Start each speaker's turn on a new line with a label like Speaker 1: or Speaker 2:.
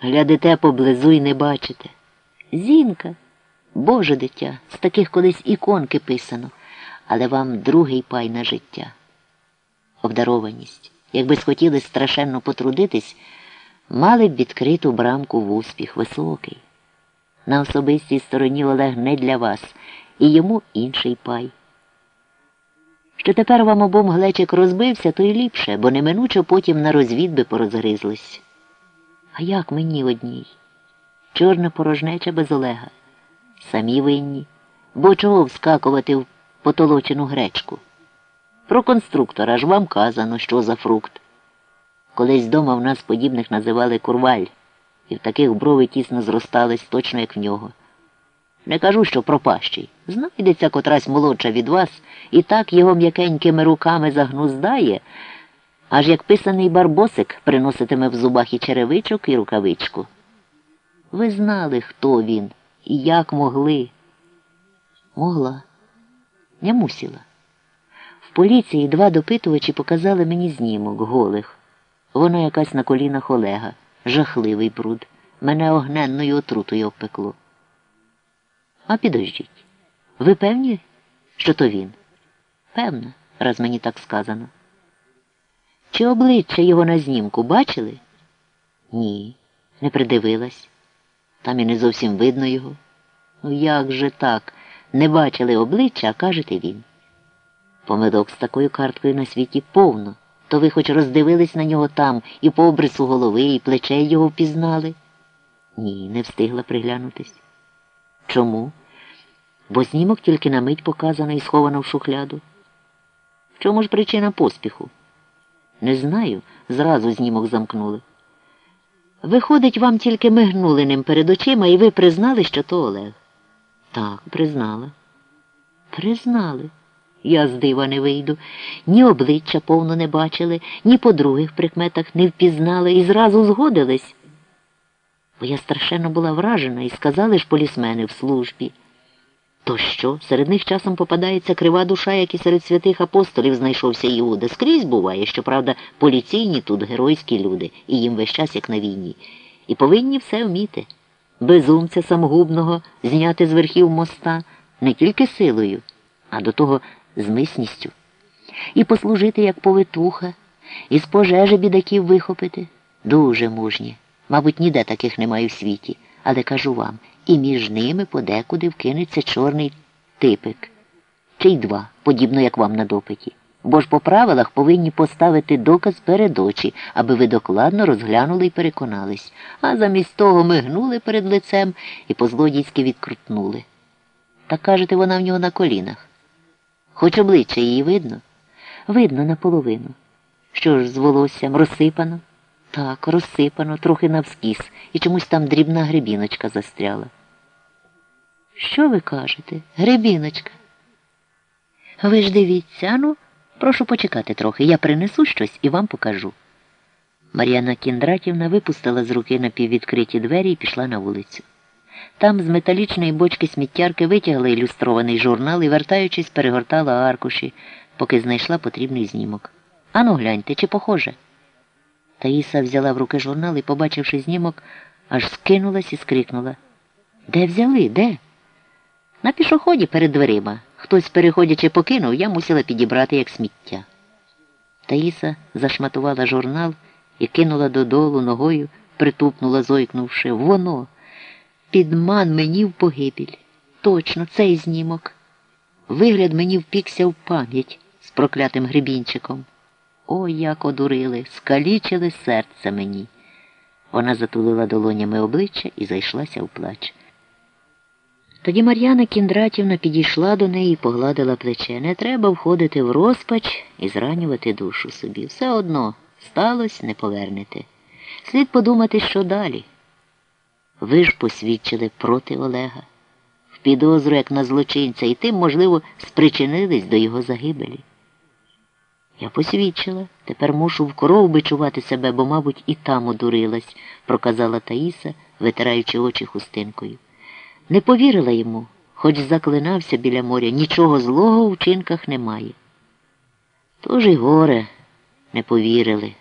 Speaker 1: Глядите поблизу і не бачите. Зінка, Боже дитя, з таких колись іконки писано, але вам другий пай на життя. Обдарованість. Якби схотіли страшенно потрудитись, мали б відкриту брамку в успіх високий. На особистій стороні Олег не для вас, і йому інший пай. Що тепер вам обом глечик розбився, то й ліпше, бо неминуче потім на розвід би порозгризлись. А як мені одній? Чорна порожнеча без Олега. Самі винні. Бо чого вскакувати в потолочену гречку? Про конструктора ж вам казано, що за фрукт. Колись дома в нас подібних називали курваль, і в таких брови тісно зростались, точно як в нього. Не кажу, що пропащий. Знайдеться котрась молодша від вас, і так його м'якенькими руками загнуздає, аж як писаний барбосик приноситиме в зубах і черевичок, і рукавичку. Ви знали, хто він і як могли. Могла, не мусила. В поліції два допитувачі показали мені знімок голих. Воно якась на колінах Олега, жахливий бруд. Мене огненною отрутою обпекло. А підождіть. Ви певні, що то він? Певно, раз мені так сказано. Чи обличчя його на знімку бачили? Ні, не придивилась. Там і не зовсім видно його. Ну як же так? Не бачили обличчя, а кажете він. Помидок з такою карткою на світі повно. То ви хоч роздивились на нього там і по обрису голови, і плечей його впізнали? Ні, не встигла приглянутись. Чому? Бо знімок тільки на мить показано і сховано в шухляду. В чому ж причина поспіху? Не знаю, зразу знімок замкнули. Виходить, вам тільки мигнули ним перед очима, і ви признали, що то Олег. Так, признала. Признали. Я з дива не вийду. Ні обличчя повно не бачили, ні по других прикметах не впізнали і зразу згодились. Бо я страшенно була вражена і сказали ж полісмени в службі. То що? Серед них часом попадається крива душа, як і серед святих апостолів знайшовся Іуда. Скрізь буває, щоправда, поліційні тут геройські люди, і їм весь час як на війні. І повинні все вміти. Безумця самогубного зняти з верхів моста не тільки силою, а до того з мисністю. І послужити як повитуха, і з пожежі бідаків вихопити. Дуже мужні. Мабуть, ніде таких немає в світі, але кажу вам, і між ними подекуди вкинеться чорний типик. Чи й два, подібно як вам на допиті. Бо ж по правилах повинні поставити доказ перед очі, аби ви докладно розглянули і переконались, а замість того мигнули перед лицем і по-злодійськи відкрутнули. Так кажете, вона в нього на колінах. Хоч обличчя її видно? Видно наполовину. Що ж з волоссям розсипано? Так, розсипано, трохи навскіс, і чомусь там дрібна гребіночка застряла. Що ви кажете? Гребіночка? Ви ж дивіться, ну, прошу почекати трохи. Я принесу щось і вам покажу. Мар'яна Кіндратівна випустила з руки напіввідкриті двері і пішла на вулицю. Там з металічної бочки сміттярки витягла ілюстрований журнал і, вертаючись, перегортала аркуші, поки знайшла потрібний знімок. Ану, гляньте, чи похоже? Таїса взяла в руки журнал і, побачивши знімок, аж скинулась і скрикнула. Де взяли? Де? На пішоході перед дверима. Хтось, переходячи, покинув, я мусила підібрати як сміття. Таїса зашматувала журнал і кинула додолу ногою, притупнула, зойкнувши. Воно. Підман мені в погибіль. Точно, цей знімок. Вигляд мені впікся в пам'ять з проклятим гребінчиком. Ой, як одурили, скалічили серце мені. Вона затулила долонями обличчя і зайшлася в плач. Тоді Мар'яна Кіндратівна підійшла до неї і погладила плече. Не треба входити в розпач і зранювати душу собі. Все одно сталося, не повернете. Слід подумати, що далі. Ви ж посвідчили проти Олега. В підозру, як на злочинця, і тим, можливо, спричинились до його загибелі. Я посвідчила, тепер мушу в кров бичувати себе, бо, мабуть, і там одурилась, проказала Таїса, витираючи очі хустинкою. Не повірила йому, хоч заклинався біля моря, нічого злого в вчинках немає. Тож і горе не повірили.